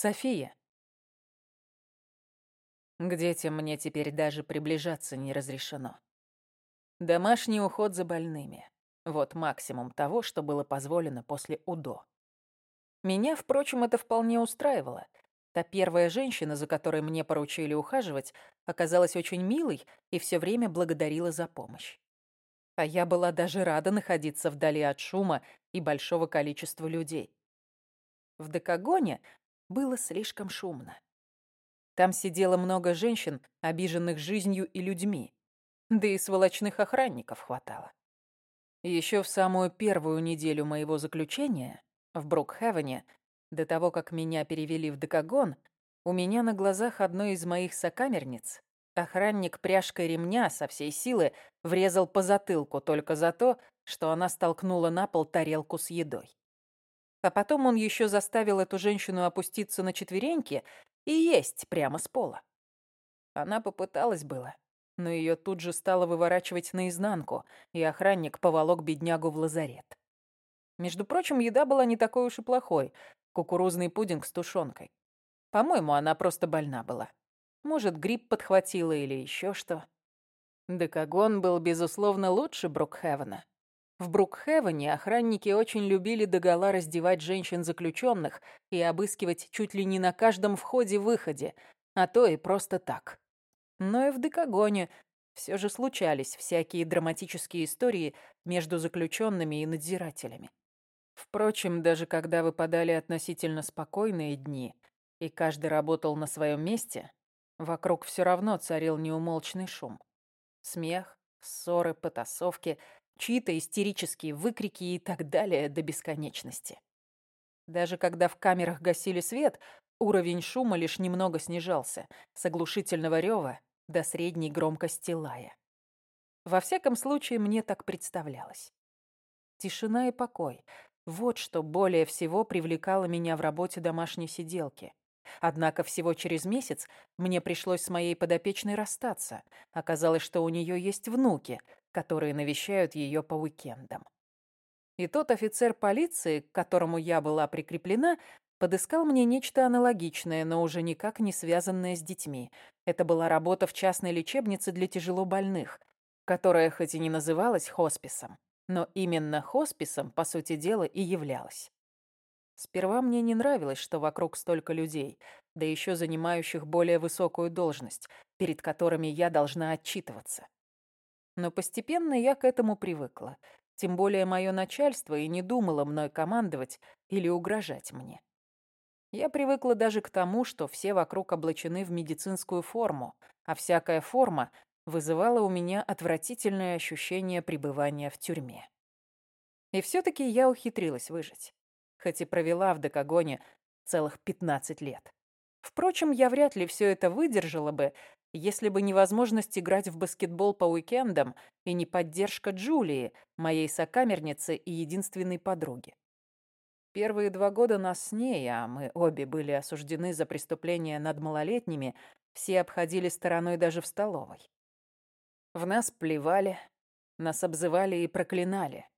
София. К детям мне теперь даже приближаться не разрешено. Домашний уход за больными. Вот максимум того, что было позволено после УДО. Меня, впрочем, это вполне устраивало. Та первая женщина, за которой мне поручили ухаживать, оказалась очень милой и все время благодарила за помощь. А я была даже рада находиться вдали от шума и большого количества людей. В Декагоне было слишком шумно. Там сидело много женщин, обиженных жизнью и людьми. Да и сволочных охранников хватало. Еще в самую первую неделю моего заключения в Брукхевене, до того, как меня перевели в Декагон, у меня на глазах одной из моих сокамерниц охранник пряжкой ремня со всей силы врезал по затылку только за то, что она столкнула на пол тарелку с едой. А потом он еще заставил эту женщину опуститься на четвереньки и есть прямо с пола. Она попыталась было, но ее тут же стало выворачивать наизнанку, и охранник поволок беднягу в лазарет. Между прочим, еда была не такой уж и плохой. Кукурузный пудинг с тушенкой. По-моему, она просто больна была. Может, грипп подхватила или еще что. Декагон был, безусловно, лучше Брукхевена. В Брукхевене охранники очень любили догола раздевать женщин-заключенных и обыскивать чуть ли не на каждом входе-выходе, а то и просто так. Но и в Декагоне все же случались всякие драматические истории между заключенными и надзирателями. Впрочем, даже когда выпадали относительно спокойные дни, и каждый работал на своем месте, вокруг все равно царил неумолчный шум. Смех, ссоры, потасовки — чьи-то истерические выкрики и так далее до бесконечности. Даже когда в камерах гасили свет, уровень шума лишь немного снижался, с оглушительного рева до средней громкости лая. Во всяком случае, мне так представлялось. Тишина и покой — вот что более всего привлекало меня в работе домашней сиделки. Однако всего через месяц мне пришлось с моей подопечной расстаться. Оказалось, что у нее есть внуки, которые навещают ее по уикендам. И тот офицер полиции, к которому я была прикреплена, подыскал мне нечто аналогичное, но уже никак не связанное с детьми. Это была работа в частной лечебнице для тяжелобольных, которая хоть и не называлась хосписом, но именно хосписом, по сути дела, и являлась. Сперва мне не нравилось, что вокруг столько людей, да еще занимающих более высокую должность, перед которыми я должна отчитываться. Но постепенно я к этому привыкла. Тем более мое начальство и не думало мной командовать или угрожать мне. Я привыкла даже к тому, что все вокруг облачены в медицинскую форму, а всякая форма вызывала у меня отвратительное ощущение пребывания в тюрьме. И все-таки я ухитрилась выжить, хоть и провела в Декагоне целых 15 лет. Впрочем, я вряд ли все это выдержала бы, если бы невозможность играть в баскетбол по уикендам и не поддержка Джулии, моей сокамерницы и единственной подруги. Первые два года нас с ней, а мы обе были осуждены за преступления над малолетними, все обходили стороной даже в столовой. В нас плевали, нас обзывали и проклинали,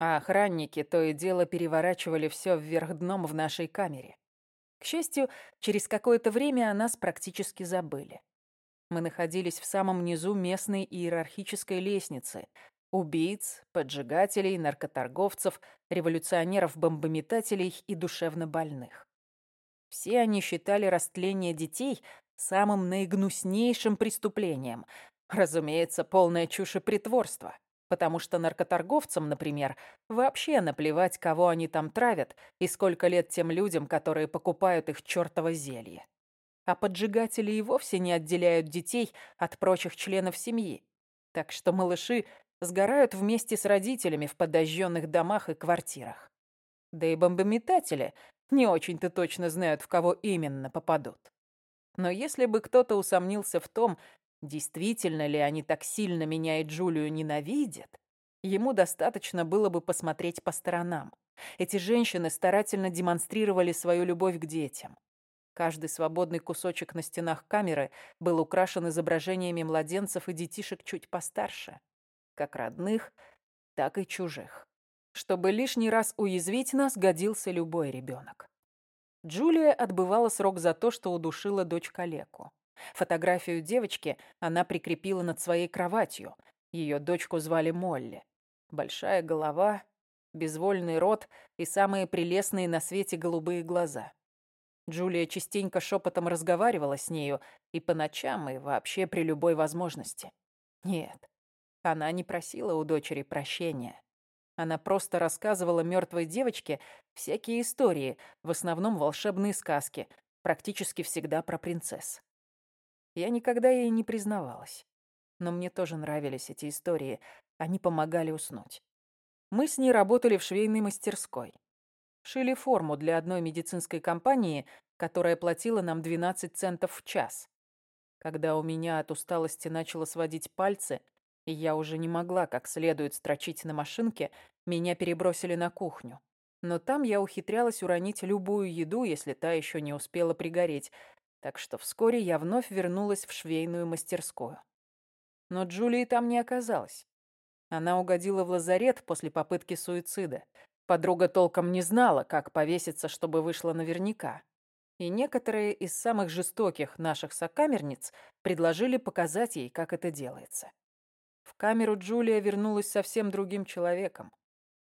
а охранники то и дело переворачивали все вверх дном в нашей камере. К счастью, через какое-то время о нас практически забыли. Мы находились в самом низу местной иерархической лестницы. Убийц, поджигателей, наркоторговцев, революционеров-бомбометателей и душевнобольных. Все они считали растление детей самым наигнуснейшим преступлением. Разумеется, полное чушь и притворство. Потому что наркоторговцам, например, вообще наплевать, кого они там травят и сколько лет тем людям, которые покупают их чёртово зелье а поджигатели и вовсе не отделяют детей от прочих членов семьи. Так что малыши сгорают вместе с родителями в подожженных домах и квартирах. Да и бомбометатели не очень-то точно знают, в кого именно попадут. Но если бы кто-то усомнился в том, действительно ли они так сильно меня и Джулию ненавидят, ему достаточно было бы посмотреть по сторонам. Эти женщины старательно демонстрировали свою любовь к детям. Каждый свободный кусочек на стенах камеры был украшен изображениями младенцев и детишек чуть постарше, как родных, так и чужих. Чтобы лишний раз уязвить нас, годился любой ребенок. Джулия отбывала срок за то, что удушила дочь калеку. Фотографию девочки она прикрепила над своей кроватью. Ее дочку звали Молли. Большая голова, безвольный рот и самые прелестные на свете голубые глаза. Джулия частенько шепотом разговаривала с нею и по ночам, и вообще при любой возможности. Нет, она не просила у дочери прощения. Она просто рассказывала мертвой девочке всякие истории, в основном волшебные сказки, практически всегда про принцесс. Я никогда ей не признавалась. Но мне тоже нравились эти истории, они помогали уснуть. Мы с ней работали в швейной мастерской. Шили форму для одной медицинской компании, которая платила нам 12 центов в час. Когда у меня от усталости начало сводить пальцы, и я уже не могла как следует строчить на машинке, меня перебросили на кухню. Но там я ухитрялась уронить любую еду, если та еще не успела пригореть, так что вскоре я вновь вернулась в швейную мастерскую. Но Джулии там не оказалось. Она угодила в лазарет после попытки суицида. Подруга толком не знала, как повеситься, чтобы вышло наверняка. И некоторые из самых жестоких наших сокамерниц предложили показать ей, как это делается. В камеру Джулия вернулась совсем другим человеком.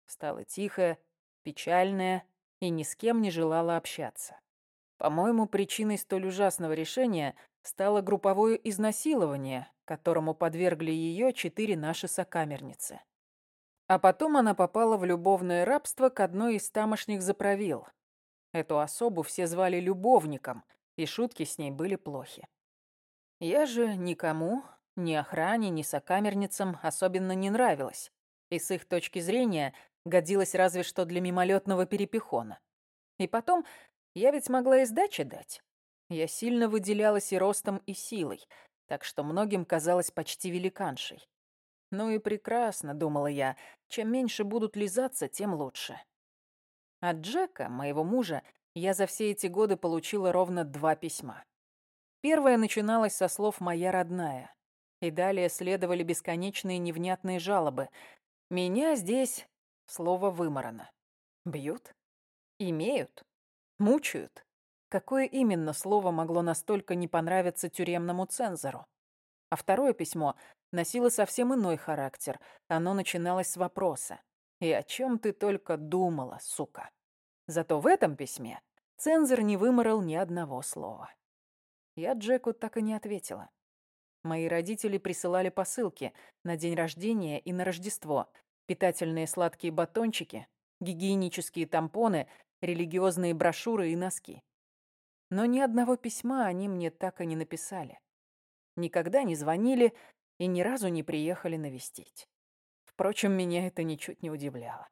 Стала тихая, печальная и ни с кем не желала общаться. По-моему, причиной столь ужасного решения стало групповое изнасилование, которому подвергли ее четыре наши сокамерницы. А потом она попала в любовное рабство к одной из тамошних заправил. Эту особу все звали любовником, и шутки с ней были плохи. Я же никому, ни охране, ни сокамерницам особенно не нравилась, и с их точки зрения годилась разве что для мимолетного перепихона. И потом, я ведь могла и сдачи дать. Я сильно выделялась и ростом, и силой, так что многим казалась почти великаншей. Ну и прекрасно, думала я, чем меньше будут лизаться, тем лучше. От Джека, моего мужа, я за все эти годы получила ровно два письма. Первое начиналось со слов «моя родная», и далее следовали бесконечные невнятные жалобы. Меня здесь слово выморано. Бьют? Имеют? Мучают? Какое именно слово могло настолько не понравиться тюремному цензору? А второе письмо носило совсем иной характер. Оно начиналось с вопроса. «И о чем ты только думала, сука?» Зато в этом письме цензор не выморал ни одного слова. Я Джеку так и не ответила. Мои родители присылали посылки на день рождения и на Рождество, питательные сладкие батончики, гигиенические тампоны, религиозные брошюры и носки. Но ни одного письма они мне так и не написали. Никогда не звонили и ни разу не приехали навестить. Впрочем, меня это ничуть не удивляло.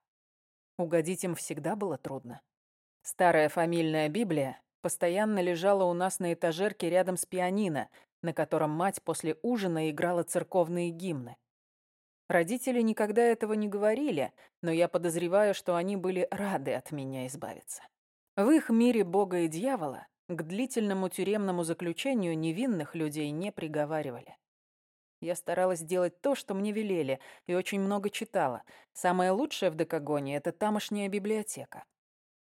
Угодить им всегда было трудно. Старая фамильная Библия постоянно лежала у нас на этажерке рядом с пианино, на котором мать после ужина играла церковные гимны. Родители никогда этого не говорили, но я подозреваю, что они были рады от меня избавиться. В их мире Бога и дьявола к длительному тюремному заключению невинных людей не приговаривали. Я старалась делать то, что мне велели, и очень много читала. Самое лучшее в Декагоне — это тамошняя библиотека.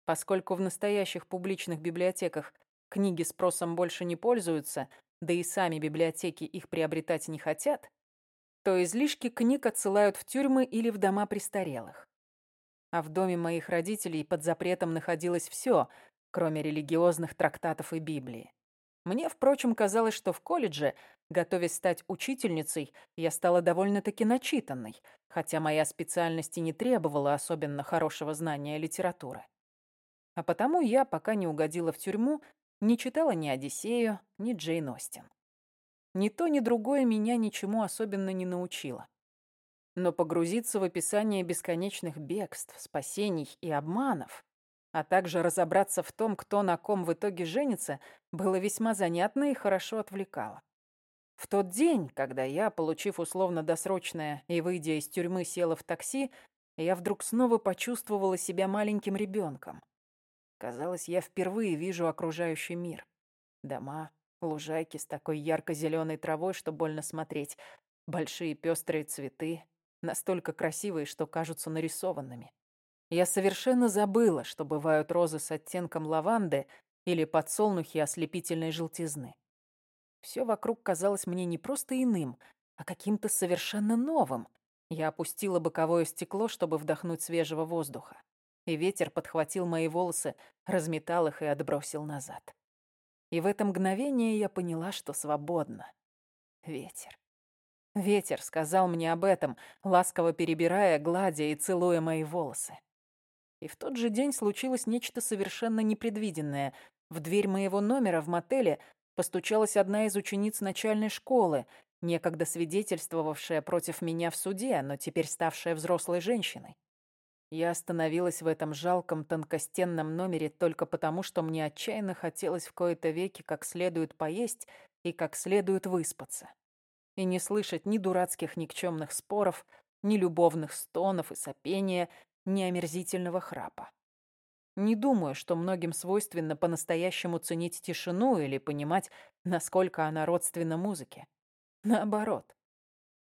Поскольку в настоящих публичных библиотеках книги спросом больше не пользуются, да и сами библиотеки их приобретать не хотят, то излишки книг отсылают в тюрьмы или в дома престарелых. А в доме моих родителей под запретом находилось все, кроме религиозных трактатов и Библии. Мне, впрочем, казалось, что в колледже, готовясь стать учительницей, я стала довольно-таки начитанной, хотя моя специальность и не требовала особенно хорошего знания литературы. А потому я, пока не угодила в тюрьму, не читала ни «Одиссею», ни Джейн Остин. Ни то, ни другое меня ничему особенно не научило. Но погрузиться в описание бесконечных бегств, спасений и обманов а также разобраться в том, кто на ком в итоге женится, было весьма занятно и хорошо отвлекало. В тот день, когда я, получив условно-досрочное и выйдя из тюрьмы, села в такси, я вдруг снова почувствовала себя маленьким ребенком. Казалось, я впервые вижу окружающий мир. Дома, лужайки с такой ярко-зеленой травой, что больно смотреть, большие пестрые цветы, настолько красивые, что кажутся нарисованными. Я совершенно забыла, что бывают розы с оттенком лаванды или подсолнухи ослепительной желтизны. Все вокруг казалось мне не просто иным, а каким-то совершенно новым. Я опустила боковое стекло, чтобы вдохнуть свежего воздуха. И ветер подхватил мои волосы, разметал их и отбросил назад. И в это мгновение я поняла, что свободна. Ветер. Ветер сказал мне об этом, ласково перебирая, гладя и целуя мои волосы. И в тот же день случилось нечто совершенно непредвиденное. В дверь моего номера в мотеле постучалась одна из учениц начальной школы, некогда свидетельствовавшая против меня в суде, но теперь ставшая взрослой женщиной. Я остановилась в этом жалком тонкостенном номере только потому, что мне отчаянно хотелось в кои-то веки как следует поесть и как следует выспаться. И не слышать ни дурацких никчемных споров, ни любовных стонов и сопения, ни омерзительного храпа. Не думаю, что многим свойственно по-настоящему ценить тишину или понимать, насколько она родственна музыке. Наоборот.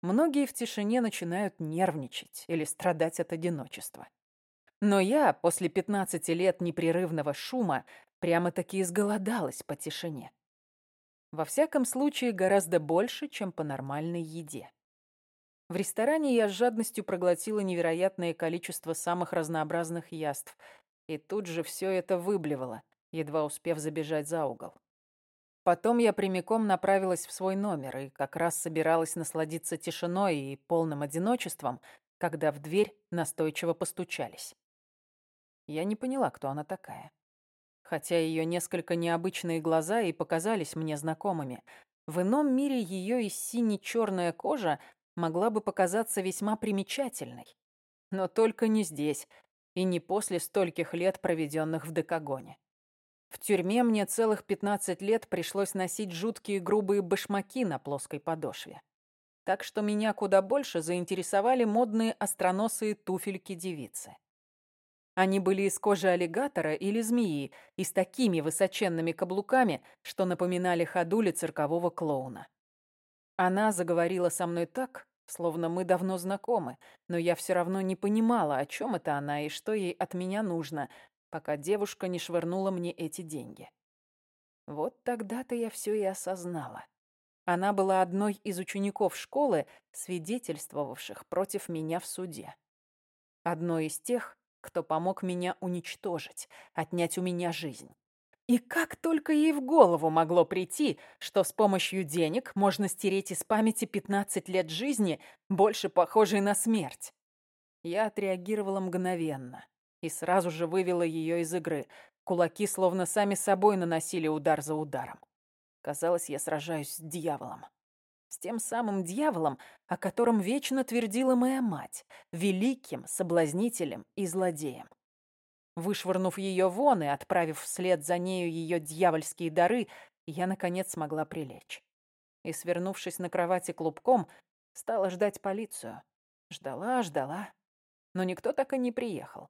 Многие в тишине начинают нервничать или страдать от одиночества. Но я после 15 лет непрерывного шума прямо-таки изголодалась по тишине. Во всяком случае, гораздо больше, чем по нормальной еде. В ресторане я с жадностью проглотила невероятное количество самых разнообразных яств – и тут же все это выблевало, едва успев забежать за угол. Потом я прямиком направилась в свой номер и как раз собиралась насладиться тишиной и полным одиночеством, когда в дверь настойчиво постучались. Я не поняла, кто она такая. Хотя ее несколько необычные глаза и показались мне знакомыми, в ином мире ее и сине-черная кожа могла бы показаться весьма примечательной. Но только не здесь, и не после стольких лет, проведенных в Декагоне. В тюрьме мне целых 15 лет пришлось носить жуткие грубые башмаки на плоской подошве. Так что меня куда больше заинтересовали модные остроносые туфельки-девицы. Они были из кожи аллигатора или змеи и с такими высоченными каблуками, что напоминали ходули циркового клоуна. Она заговорила со мной так, словно мы давно знакомы, но я все равно не понимала, о чем это она и что ей от меня нужно, пока девушка не швырнула мне эти деньги. Вот тогда-то я все и осознала. Она была одной из учеников школы, свидетельствовавших против меня в суде. Одной из тех, кто помог меня уничтожить, отнять у меня жизнь. И как только ей в голову могло прийти, что с помощью денег можно стереть из памяти 15 лет жизни, больше похожей на смерть. Я отреагировала мгновенно и сразу же вывела ее из игры. Кулаки словно сами собой наносили удар за ударом. Казалось, я сражаюсь с дьяволом. С тем самым дьяволом, о котором вечно твердила моя мать, великим соблазнителем и злодеем. Вышвырнув ее вон и отправив вслед за нею ее дьявольские дары, я, наконец, смогла прилечь. И, свернувшись на кровати клубком, стала ждать полицию. Ждала, ждала. Но никто так и не приехал.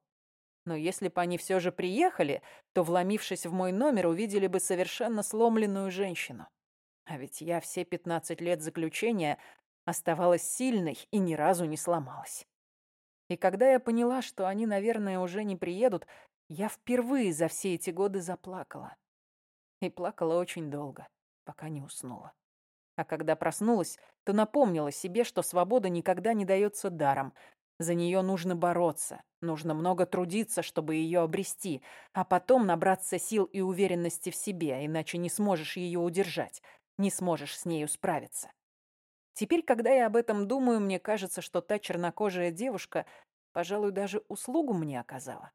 Но если бы они все же приехали, то, вломившись в мой номер, увидели бы совершенно сломленную женщину. А ведь я все пятнадцать лет заключения оставалась сильной и ни разу не сломалась. И когда я поняла, что они, наверное, уже не приедут, я впервые за все эти годы заплакала. И плакала очень долго, пока не уснула. А когда проснулась, то напомнила себе, что свобода никогда не дается даром. За нее нужно бороться, нужно много трудиться, чтобы ее обрести, а потом набраться сил и уверенности в себе, иначе не сможешь ее удержать, не сможешь с нею справиться. Теперь, когда я об этом думаю, мне кажется, что та чернокожая девушка, пожалуй, даже услугу мне оказала.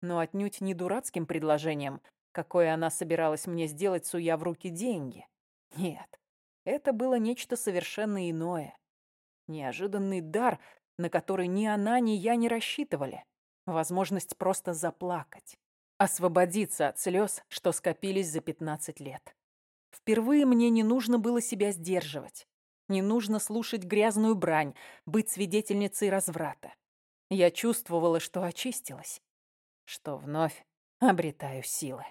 Но отнюдь не дурацким предложением, какое она собиралась мне сделать, суя в руки деньги. Нет, это было нечто совершенно иное. Неожиданный дар, на который ни она, ни я не рассчитывали. Возможность просто заплакать. Освободиться от слез, что скопились за 15 лет. Впервые мне не нужно было себя сдерживать. Не нужно слушать грязную брань, быть свидетельницей разврата. Я чувствовала, что очистилась, что вновь обретаю силы.